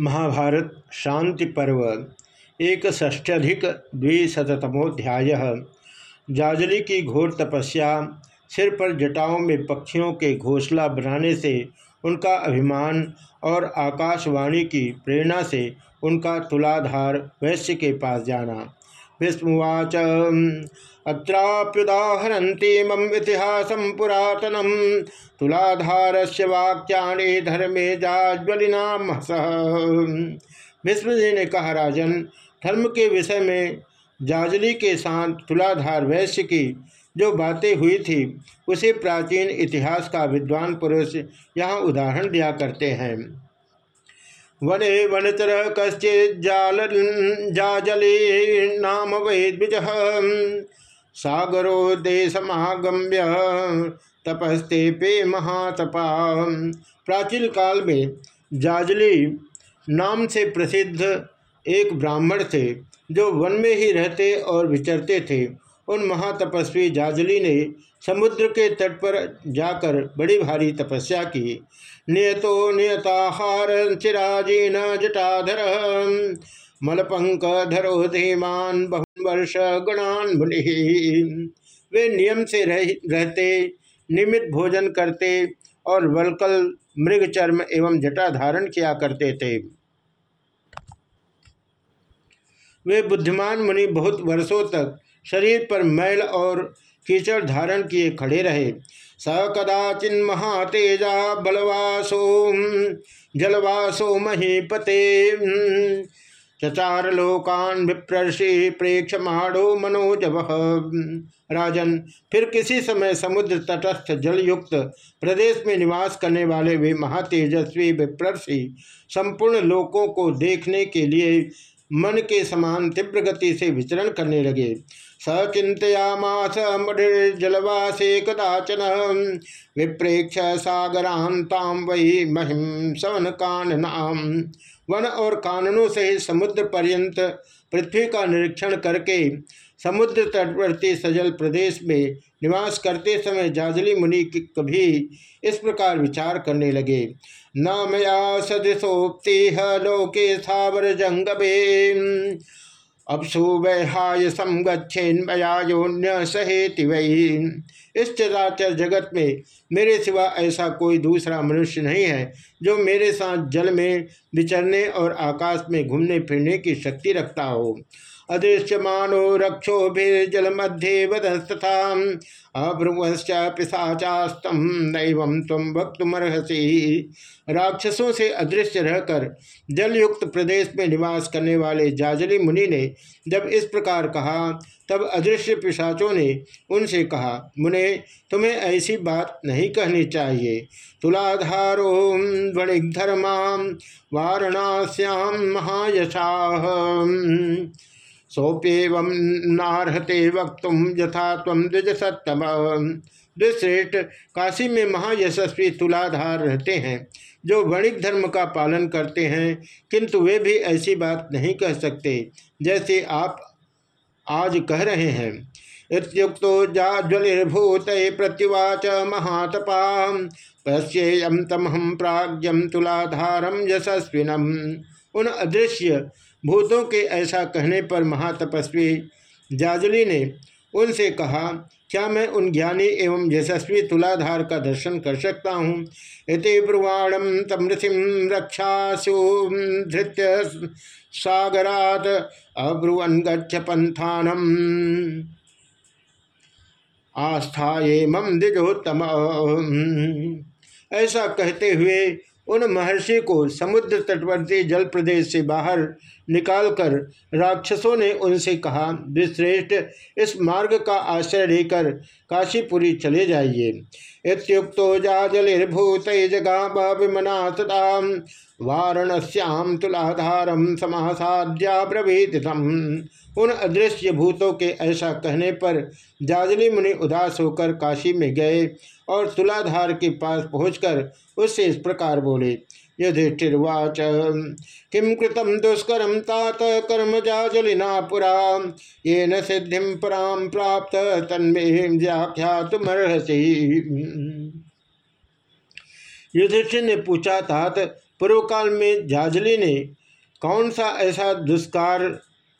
महाभारत शांति पर्व एक ष्ट्यधिक द्विशतमोध्याय जाजली की घोर तपस्या, सिर पर जटाओं में पक्षियों के घोंसला बनाने से उनका अभिमान और आकाशवाणी की प्रेरणा से उनका तुलाधार वैश्य के पास जाना। विस्मुवाच अत्राप्युदाहरती मम इतिहास पुरातनम तुलाधार से वाक्यानि धर्मे जाज्वलिनाम जी ने कहा, राजन, धर्म के विषय में जाजली के साथ तुलाधार वैश्य की जो बातें हुई थी, उसे प्राचीन इतिहास का विद्वान पुरुष यहाँ उदाहरण दिया करते हैं। वने वनतर कश्चि जाल जाजली नाम वै द्विज सागरो देशमागम्य तपस्ते पे महातपा। प्राचीन काल में जाजली नाम से प्रसिद्ध एक ब्राह्मण थे, जो वन में ही रहते और विचरते थे। उन महातपस्वी जाजली ने समुद्र के तट पर जाकर बड़ी भारी तपस्या की। नियतो नियताहार चिराजीन जटाधर। मलपंक धरो धीमान बहु वर्ष गणान मुनि। वे नियम से रह, रहते नियमित भोजन करते और वलकल मृग चर्म एवं जटा धारण किया करते थे। वे बुद्धिमान मुनि बहुत वर्षों तक शरीर पर मैल और कीचड़ धारण किए खड़े रहे। स कदाचिन महातेजा बलवासो, जलवासो महीपते। चचार लोकान विप्रषि प्रेक्ष माड़ो मनोजव। राजन, फिर किसी समय समुद्र तटस्थ जलयुक्त प्रदेश में निवास करने वाले वे महातेजस्वी विप्रषि संपूर्ण लोकों को देखने के लिए मन के समान तीव्र गति से विचरण करने लगे। सचिंतयामास मृर्जलवासे कदाचन विप्रेक्ष सागरांताम वही महिम सवन काननाम वन और काननों से समुद्र पर्यंत पृथ्वी का निरीक्षण करके समुद्र तटवर्ती सजल प्रदेश में निवास करते समय जाजली मुनि कभी इस प्रकार विचार करने लगे। न मया सदृशोक्ति लोके स्थावर जंगमे। अपसु वैहाय समगछेन्मया योन्य सहेति वही इस चराचर जगत में मेरे सिवा ऐसा कोई दूसरा मनुष्य नहीं है, जो मेरे साथ जल में विचरने और आकाश में घूमने फिरने की शक्ति रखता हो। अदृश्यमानो रक्षोभिर्जल मध्य वदस्तथा अभ्रुवश्च पिशाचास्तम नैव तम वक्तुमर्हसी। राक्षसों से अदृश्य रहकर जलयुक्त प्रदेश में निवास करने वाले जाजली मुनि ने जब इस प्रकार कहा, तब अदृश्य पिशाचों ने उनसे कहा, मुने, तुम्हें ऐसी बात नहीं कहनी चाहिए। तुलाधारो वणिधर्मा वारणास्याम महायशा। सोप्यव नारहते वक्त यथा तम द्विज सत्तम द्विश्रेष्ठ काशी में महायशस्वी तुलाधार रहते हैं, जो वणिक धर्म का पालन करते हैं, किंतु वे भी ऐसी बात नहीं कह सकते, जैसे आप आज कह रहे हैं। इतुक्त जाज्वलिर्भूत प्रत्युवाच महातपा। पश्येयम तमहम प्राज्ञम तुलाधारम यशस्विनम। उन अदृश्य भूतों के ऐसा कहने पर महातपस्वी जाजली ने उनसे कहा, क्या मैं उन ज्ञानी एवं यशस्वी तुलाधार का दर्शन कर सकता हूँ? इति ब्रुवाणम तमृथिम रक्षासु धृत्य सागरात अब्रुवन गच्छ पंथानम। आस्थाए मम दिजोत्तम ऐसा कहते हुए उन महर्षि को समुद्र तटवर्ती जल प्रदेश से बाहर निकालकर राक्षसों ने उनसे कहा, विश्रेष्ठ, इस मार्ग का आश्रय लेकर काशीपुरी चले जाइए। इतुक्तो जाजलिर्भूत जगा विमना सदा वारणस्याम तुलाधारम ब्रवीतम उन अदृश्य भूतों के ऐसा कहने पर जाजली मुनि उदास होकर काशी में गए और तुलाधार के पास पहुंचकर उससे इस प्रकार बोले युधिष्ठिर्वाच किम कृतम दुष्करम तात कर्म जाजलिना पुरा। ये न सिद्धि पराम प्राप्त तन्मे व्याख्या तुमर्हसी युधिष्ठिर ने पूछा, तात पूर्व काल में जाजली ने कौन सा ऐसा दुष्कार,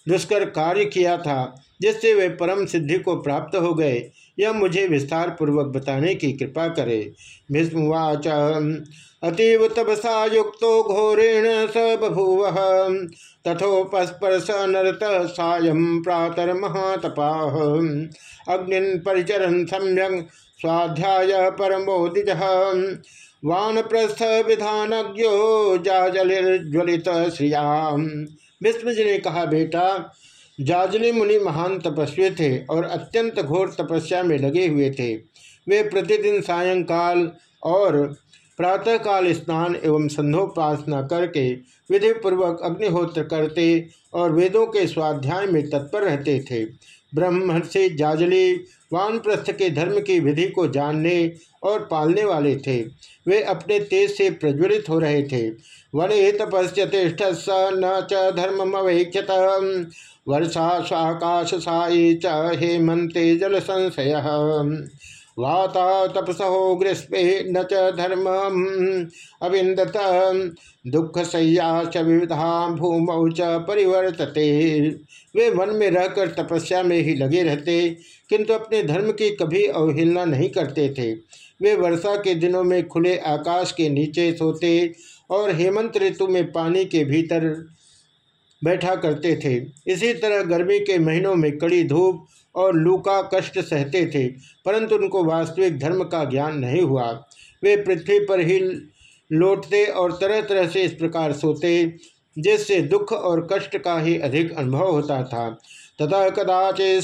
दुष्कर कार्य किया था, जिससे वे परम सिद्धि को प्राप्त हो गए? यह मुझे विस्तार पूर्वक बताने की कृपा करे। भीष्मवाच अतीव तपसा युक्त घोरेण स बभूव तथोपस्पर स नरत सायं प्रातर महातपा। अग्नि परिचरन सम्यक स्वाध्याय परमोदिज वानप्रस्थ विधानज्ञो जाजलिर्ज्वलित श्रियाम। विष्णु जी ने कहा, बेटा जाजली मुनि महान तपस्वी थे और अत्यंत घोर तपस्या में लगे हुए थे। वे प्रतिदिन सायंकाल और प्रातःकाल स्नान एवं संधोपासना करके विधिपूर्वक अग्निहोत्र करते और वेदों के स्वाध्याय में तत्पर रहते थे। ब्रह्मर्षि जाजली वानप्रस्थ के धर्म की विधि को जानने और पालने वाले थे। वे अपने तेज से प्रज्वलित हो रहे थे। वने तपस्य तिष्ठ स न च धर्म अवेक्षत वर्षा स्वाकाश साई च हेमंते जल संशय वाता तपसहो ग्रीष्मे न च धर्म अविंदत दुख सैया च विविधा भूमौ च परिवर्तते। वे वन में रहकर तपस्या में ही लगे रहते, किंतु अपने धर्म की कभी अवहेलना नहीं करते थे। वे वर्षा के दिनों में खुले आकाश के नीचे सोते और हेमंत ऋतु में पानी के भीतर बैठा करते थे। इसी तरह गर्मी के महीनों में कड़ी धूप और लू का कष्ट सहते थे, परंतु उनको वास्तविक धर्म का ज्ञान नहीं हुआ। वे पृथ्वी पर ही लौटते और तरह तरह से इस प्रकार सोते, जिससे दुख और कष्ट का ही अधिक अनुभव होता था। तथा कदाचे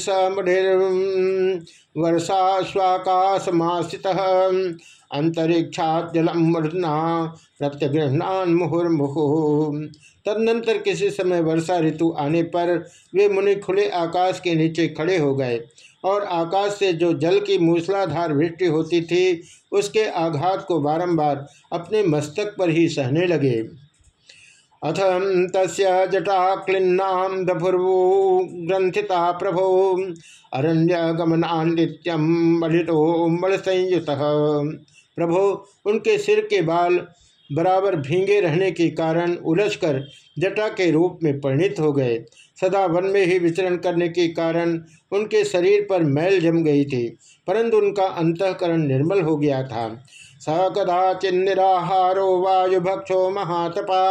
वर्षा स्वाकाश स्वाकाशमासित अंतरिक्षा जलम मृदना प्रत्यगृहणान मुहुर्मुहु तदनंतर किसी समय वर्षा ऋतु आने पर वे मुनि खुले आकाश के नीचे खड़े हो गए और आकाश से जो जल की मूसलाधार वृष्टि होती थी, उसके आघात को बारंबार अपने मस्तक पर ही सहने लगे। अथ तस्य जटा क्लिन्नाम दभुर्वो ग्रंथिता प्रभो अरण्य गमनान्यम बलितो बल संयुत प्रभो, उनके सिर के बाल बराबर भींगे रहने के कारण उलझकर जटा के रूप में परिणित हो गए। सदा वन में ही विचरण करने के कारण उनके शरीर पर मैल जम गई थी, परंतु उनका अंतकरण निर्मल हो गया था। स कदाचिन्निराहारो वायुभक्षो महातपा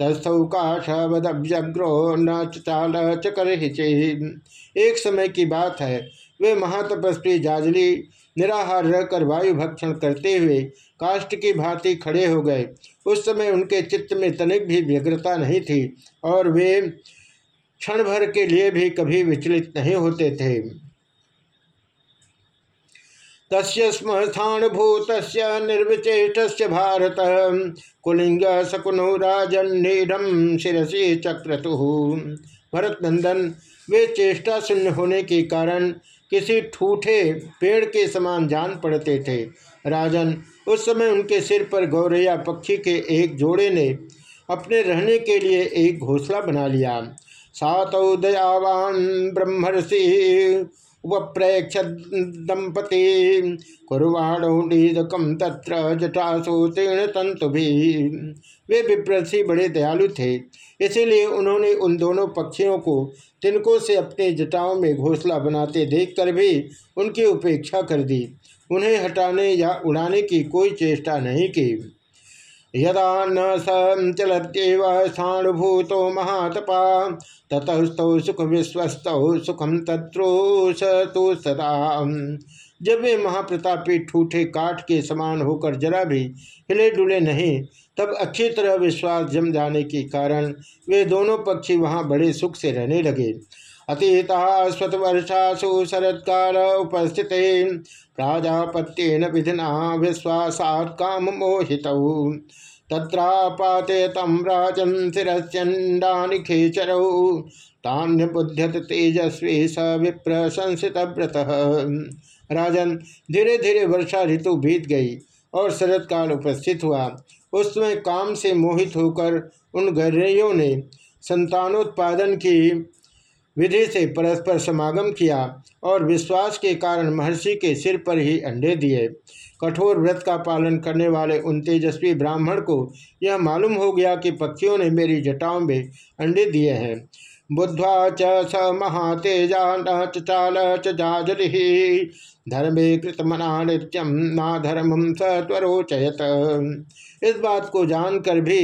तस्थौकाशवदव्यग्रो न चाल चकर एक समय की बात है, वे महातपस्वी जाजली निराहार रहकर वायु भक्षण करते हुए काष्ट की भांति खड़े हो गए। उस समय उनके चित्त में तनिक भी व्यग्रता नहीं थी और वे क्षण भर के लिए भी कभी विचलित नहीं होते थे। तस्य स्मस्थानुभूत निर्विचेष्ट भारत, कुलिंग शकुनो राजम शिरसी चक्रतु। भरत नंदन वे चेष्टा शून्य होने के कारण किसी ठूठे पेड़ के समान जान पड़ते थे। राजन उस समय उनके सिर पर गौरैया पक्षी के एक जोड़े ने अपने रहने के लिए एक घोसला बना लिया। सातौ दयावान ब्रह्मर्षि उपप्रेक्ष दंपति कुरवाणोदकम तत्र जटासु तीर्ण तंतु भी वे विप्रसी बड़े दयालु थे। इसीलिए उन्होंने उन दोनों पक्षियों को तिनकों से अपने जटाओं में घोसला बनाते देखकर भी उनकी उपेक्षा कर दी। उन्हें हटाने या उड़ाने की कोई चेष्टा नहीं की। यदा न संचलत्यव स्थानुभूतो महातपा, ततस्तौ सुख विश्वस्त सुखम तत्रो सदा। जब वे महाप्रतापी ठूठे काठ के समान होकर जरा भी हिले डुले नहीं, तब अच्छी तरह विश्वास जम जाने के कारण वे दोनों पक्षी वहाँ बड़े सुख से रहने लगे। अतीता स्वतवर्षासु शरत्काल उपस्थित। प्राजापत्यन विधिना विश्वासात काम मोहित। तत्रापाते तम राजन खेचरौ। तान्य बुध्यत तेजस्वी स विप्र संसित राजन धीरे धीरे वर्षा ऋतु बीत गई और शरद काल उपस्थित हुआ। उसमें काम से मोहित होकर उन गर्रियों ने संतानोत्पादन की विधि से परस्पर समागम किया और विश्वास के कारण महर्षि के सिर पर ही अंडे दिए। कठोर व्रत का पालन करने वाले उन तेजस्वी ब्राह्मण को यह मालूम हो गया कि पक्षियों ने मेरी जटाओं में अंडे दिए हैं। बुद्ध्वा च स महातेजा न चाल च जाजलि। धर्मे कृतमना नित्यम ना धर्मम सत्वरोचयत इस बात को जानकर भी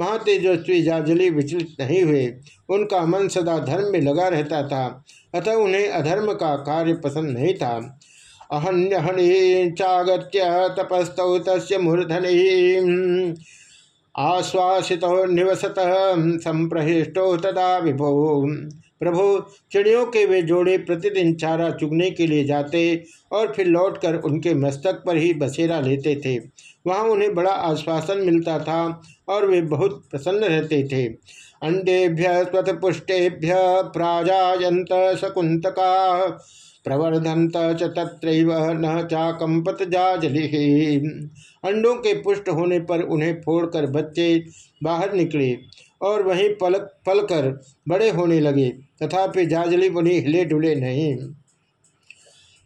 महातेजस्वी जाजली विचलित नहीं हुए। उनका मन सदा धर्म में लगा रहता था, अतः उन्हें अधर्म का कार्य पसंद नहीं था। अहन्यहनि चागत्य तपस्तौ तस् मूर्धनि। आश्वासित निवसत संप्रहिष्टो तदा विभो। प्रभु, चिड़ियों के वे जोड़े प्रतिदिन चारा चुगने के लिए जाते और फिर लौटकर उनके मस्तक पर ही बसेरा लेते थे। वहाँ उन्हें बड़ा आश्वासन मिलता था और वे बहुत प्रसन्न रहते थे। अंडेभ्य, स्वतपुष्टेभ्य प्राजायंत शकुंतका प्रवर्धनत च तत्रैव न चाकंपत जाजलि। अंडों के पुष्ट होने पर उन्हें फोड़कर बच्चे बाहर निकले और वहीं पलक पलकर बड़े होने लगे, तथापि जाजली मुनि हिले डुले नहीं।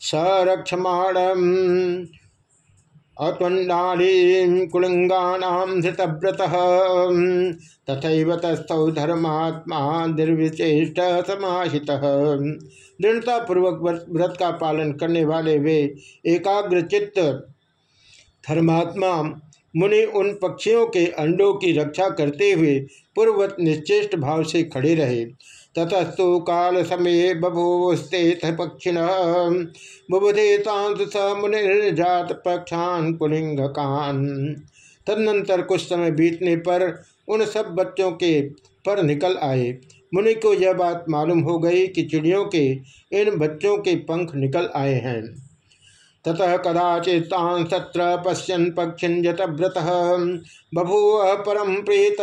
सरक्षमाण अत्वन्नाली कुलिंगानाम धृतव्रत। तथा तस्थौ धर्मात्मा निर्विचेष्ट समाहित। दृढ़तापूर्वक व्रत का पालन करने वाले वे एकाग्र चित्त धर्मात्मा मुनि उन पक्षियों के अंडों की रक्षा करते हुए पूर्ववत निश्चेष्ट भाव से खड़े रहे। ततस्तु काल समय बभूवस्ते पक्षिण। बुबुधे स मुनिर्जात पक्षान कुलिंगकान तदनंतर कुछ समय बीतने पर उन सब बच्चों के पर निकल आए। मुनि को यह बात मालूम हो गई कि चिड़ियों के, इन बच्चों के पंख निकल आए हैं। ततः कदाचितान सत्र पश्यन पक्षिंजत व्रत। बभूव परम प्रेत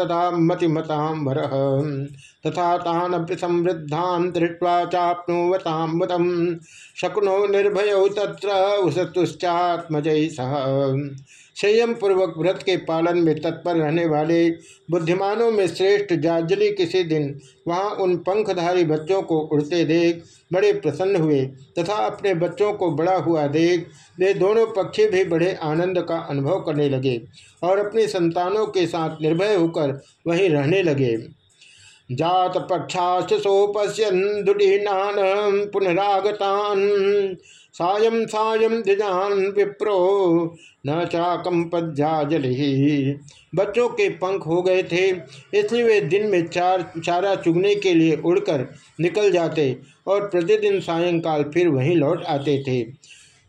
तथा मतिमताम वर। तथा तान समृद्धान दृष्ट्वा चाप्नुवताम शकुनो निर्भय तत्र उसतुश्चात्मजय सह। संयम पूर्वक व्रत के पालन में तत्पर रहने वाले बुद्धिमानों में श्रेष्ठ जाजली किसी दिन वहाँ उन पंखधारी बच्चों को उड़ते देख बड़े प्रसन्न हुए तथा अपने बच्चों को बड़ा हुआ देख वे दोनों पक्षी भी बड़े आनंद का अनुभव करने लगे और अपनी संतानों के साथ निर्भय होकर वहीं रहने लगे। जात पक्षाश्च सोपश्यन दुडीनान पुनरागतान। सायं सायं दिजान विप्रो, न चाकंपज्जाजल बच्चों के पंख हो गए थे, इसलिए वे दिन में चार चारा चुगने के लिए उड़कर निकल जाते और प्रतिदिन सायंकाल फिर वहीं लौट आते थे।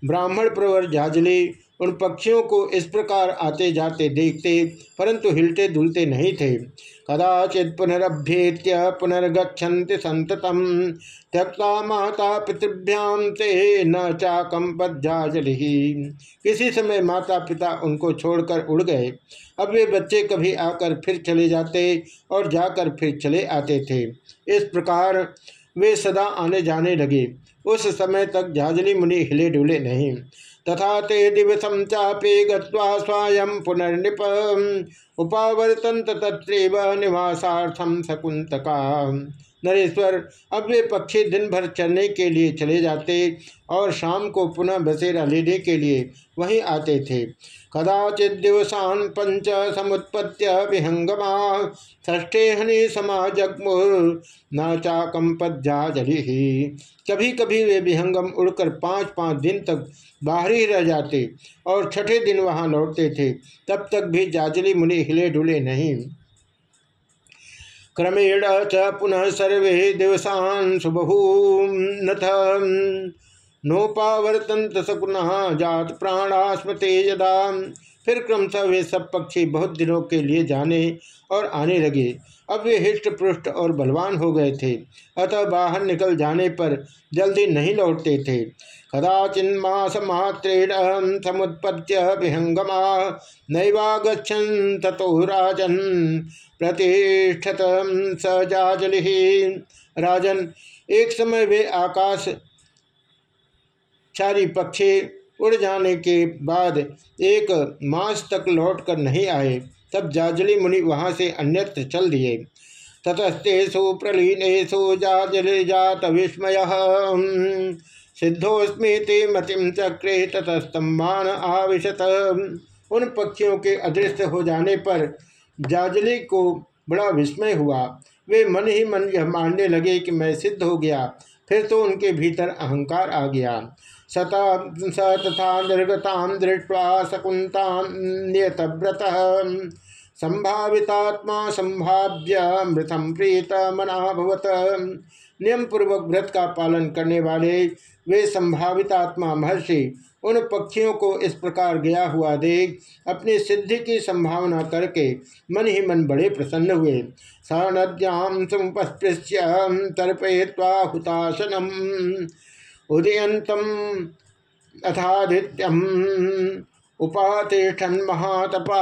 ब्राह्मण प्रवर जाजली, उन पक्षियों को इस प्रकार आते जाते देखते, परंतु हिलते दुलते नहीं थे। कदाचित पुनरभ्येत्य पुनर्गछन्ति संततम त्यक्ता माता पितृभ्याम ते न चाकंपज्जाजलि किसी समय माता पिता उनको छोड़कर उड़ गए। अब वे बच्चे कभी आकर फिर चले जाते और जाकर फिर चले आते थे। इस प्रकार वे सदा आने जाने लगे। उस समय तक झाजली मुनि हिले डुले नहीं। तथा ते दिवसम चापे गयं पुनर्निप उपावर्तन तत्व निवासार्थम शकुंतका नरेश्वर, अब वे पक्षी दिन भर चलने के लिए चले जाते और शाम को पुनः बसेरा लेने के लिए वहीं आते थे। कदाचित दिवसान पंच समुत्पत्य विहंगमा ष्ठे हनि समाजगमुर न चाकंपज्जाजलि कभी कभी वे विहंगम उड़कर पाँच पाँच दिन तक बाहर ही रह जाते और छठे दिन वहाँ लौटते थे। तब तक भी जाजली मुनि हिले डुले नहीं। क्रमेण च पुनः सर्वे दिवसान सुबहूनथ नोपावर्तन सकुनः जात प्राणास्मते यदा फिर क्रमशः वे सब पक्षी बहुत दिनों के लिए जाने और आने लगे। अब वे हृष्ट पृष्ठ और बलवान हो गए थे। अतः बाहर निकल जाने पर जल्दी नहीं लौटते थे। कदाचिन्मास मात्रेण समुत्पत्य विहंगमा नैवागछन ततो राजन प्रतिष्ठत सजाजलि राजन, एक समय वे आकाश चारी पक्षी उड़ जाने के बाद एक मास तक लौटकर नहीं आए, तब जाजली मुनि वहाँ से अन्यत्र चल दिए। ततस्तेषु प्रलीनेषु जात विस्मय। सिद्धोस्मी मतिम चक्रे ततस्तम्भान आविशत। उन पक्षियों के अदृश्य हो जाने पर जाजली को बड़ा विस्मय हुआ। वे मन ही मन यह मानने लगे कि मैं सिद्ध हो गया, फिर तो उनके भीतर अहंकार आ गया। सता स तथा निर्गताम दृष्टवा शकुंता नियतव्रत। संभावितात्मा संभाव्य मृतम प्रीत मनाभवत नियम पूर्वक व्रत का पालन करने वाले वे संभावित आत्मा महर्षि उन पक्षियों को इस प्रकार गया हुआ देख, अपनी सिद्धि की संभावना करके मन ही मन बड़े प्रसन्न हुए। स नद्याम समुपस्पृश्य तर्पय्वा हुतासनम उदयंतम अथाधित्यम उपातिष्ठन महातपा।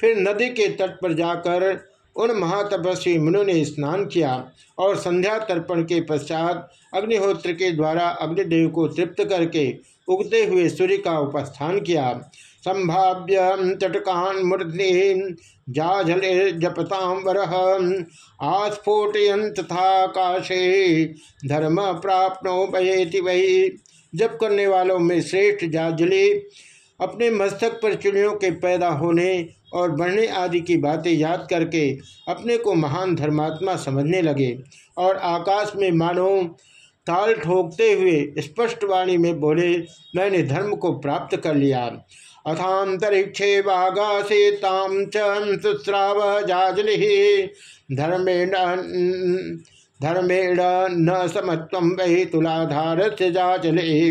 फिर नदी के तट पर जाकर उन महातपस्वी मुनु ने स्नान किया और संध्या तर्पण के पश्चात अग्निहोत्र के द्वारा अग्निदेव को तृप्त करके उगते हुए सूर्य का उपस्थान किया। संभाव्य चटकान मूर्धि जाझले जपताम वर आस्फोटयन तथा काशे धर्म प्राप्त बयेति वही जप करने वालों में श्रेष्ठ जाजली अपने मस्तक पर चिड़ियों के पैदा होने और बढ़ने आदि की बातें याद करके अपने को महान धर्मात्मा समझने लगे और आकाश में मानो ताल ठोकते हुए स्पष्ट वाणी में बोले, मैंने धर्म को प्राप्त कर लिया। अथांतरिक्षे वागासे ताम चुस्राव जाजलि धर्मेण धर्मेण न समत्व वही तुलाधार से जाजले।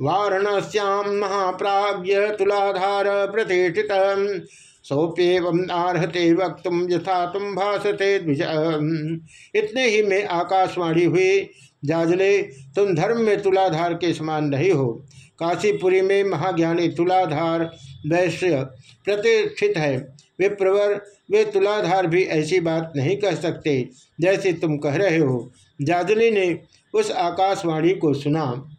वाराणस्याम महाप्राज्य तुलाधार प्रतिष्ठित। सोप्यव आर्हते वक्त यथा तुम भाषते इतने ही में आकाशवाणी हुई, जाजले, तुम धर्म में तुलाधार के समान नहीं हो। काशीपुरी में महाज्ञानी तुलाधार वैश्य प्रतिष्ठित है। वे प्रवर, वे तुलाधार भी ऐसी बात नहीं कह सकते जैसे तुम कह रहे हो। जाजली ने उस आकाशवाणी को सुना।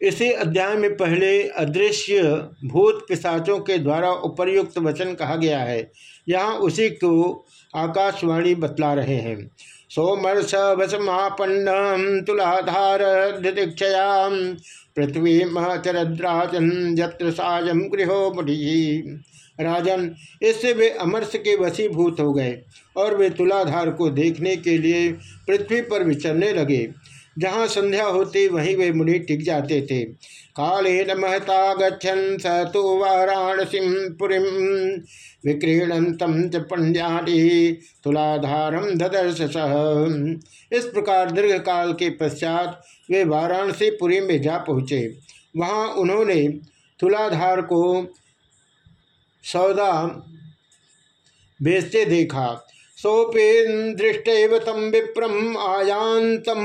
इसी अध्याय में पहले अदृश्य भूत पिशाचों के द्वारा उपर्युक्त वचन कहा गया है। यहाँ उसी को आकाशवाणी बतला रहे हैं। सोमर्ष वसमापन्न तुलाधार दिदीक्षयाम पृथ्वी महचरद्राजन यत्र साजम गृहो मुढ़ी राजन, इससे वे अमरस के वसीभूत हो गए और वे तुलाधार को देखने के लिए पृथ्वी पर विचरने लगे। जहाँ संध्या होती, वहीं वे मुनि टिक जाते थे। काले न महता गच्छन स तो वाराणसी पुरी। विक्रीणंतम च पंड्याटी तुलाधारम ददर्श सह इस प्रकार दीर्घ काल के पश्चात वे वाराणसी पुरी में जा पहुँचे। वहाँ उन्होंने तुलाधार को सौदा बेचते देखा। सोपेन दृष्टव तम विप्रम आयांतम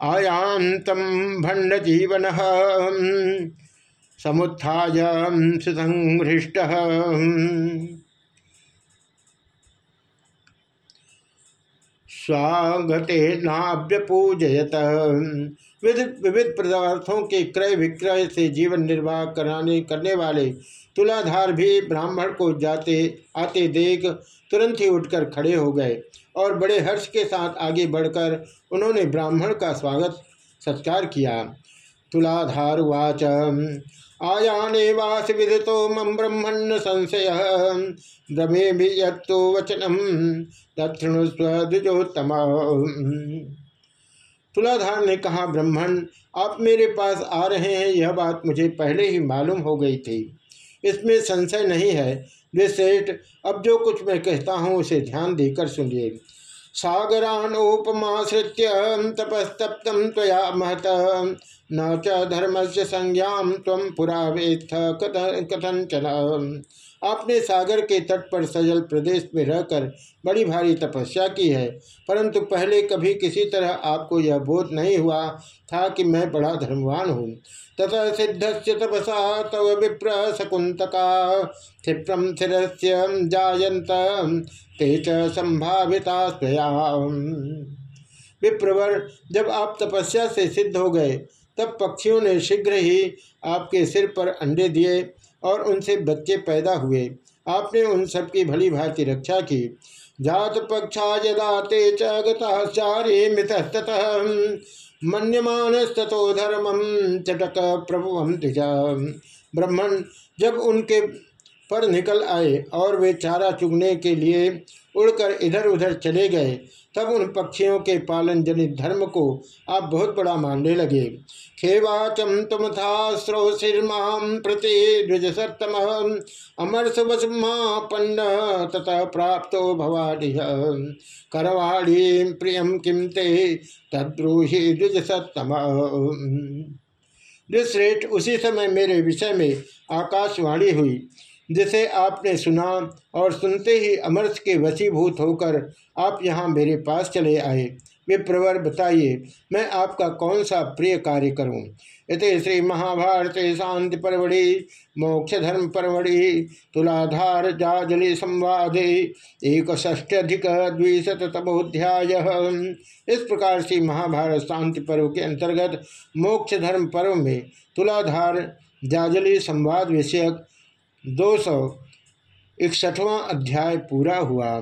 आयांतम भंड जीवन समुत्थाय सुसंहृष्ट। स्वागते नाभ्यपूजयत। विविध पदार्थों के क्रय विक्रय से जीवन निर्वाह कराने, करने वाले तुलाधार भी ब्राह्मण को जाते, आते देख तुरंत ही उठकर खड़े हो गए और बड़े हर्ष के साथ आगे बढ़कर उन्होंने ब्राह्मण का स्वागत सत्कार किया। तुलाधार वाच आयाने वास विदितो मम ब्रह्मण्य संशय। ब्रमे भी यो वचनम दक्षिणस्वोत्तम तुलाधार ने कहा ब्रह्मण आप मेरे पास आ रहे हैं, यह बात मुझे पहले ही मालूम हो गई थी। इसमें संशय नहीं है। वे सेठ अब जो कुछ मैं कहता हूँ, उसे ध्यान देकर सुनिए। सागरानोपमाश्रित्य तपस्तप्तम महत। न च धर्म से संज्ञा तम पुरा वेत्थ कथंचन आपने सागर के तट पर सजल प्रदेश में रहकर बड़ी भारी तपस्या की है, परंतु पहले कभी किसी तरह आपको यह बोध नहीं हुआ था कि मैं बड़ा धर्मवान हूँ। तथा सिद्ध से तपसा तव विप्र शकुंतका क्षिप्रम स्थिरस्य जायंत ते संभाविता विप्रवर, जब आप तपस्या से सिद्ध हो गए, तब पक्षियों ने शीघ्र ही आपके सिर पर अंडे दिए और उनसे बच्चे पैदा हुए। आपने उन सबकी भली भांति रक्षा की। जात पक्षा यदा ते चारे मितस्तः मन्यमानस्तो धर्मम चटक प्रभु ब्राह्मण, जब उनके पर निकल आए और वे चारा चुगने के लिए उड़कर इधर उधर चले गए। तब उन पक्षियों के पालन जनित धर्म को आप बहुत बड़ा मानने लगे। खेवाचम तुम था श्रोशिर्माम प्रति द्विज सत्तम अमर सुबसमापन्न तथा प्राप्त भवाढ़ करवाड़ी प्रियम किम ते तद्रोही द्विज सत्तम श्रेष्ठ उसी समय मेरे विषय में आकाशवाणी हुई। जिसे आपने सुना और सुनते ही अमरस के वशीभूत होकर आप यहाँ मेरे पास चले आए। वे प्रवर बताइए, मैं आपका कौन सा प्रिय कार्य करूँ? इस श्री महाभारत शांति परवड़ी, मोक्ष धर्म परवड़ी, तुलाधार जाजलि संवाद एक ष्ठ्यधिक द्विशतमोध्याय इस प्रकार से महाभारत शांति पर्व के अंतर्गत मोक्ष धर्म पर्व में तुलाधार जाजली संवाद विषयक दो सौ इकसठवां अध्याय पूरा हुआ।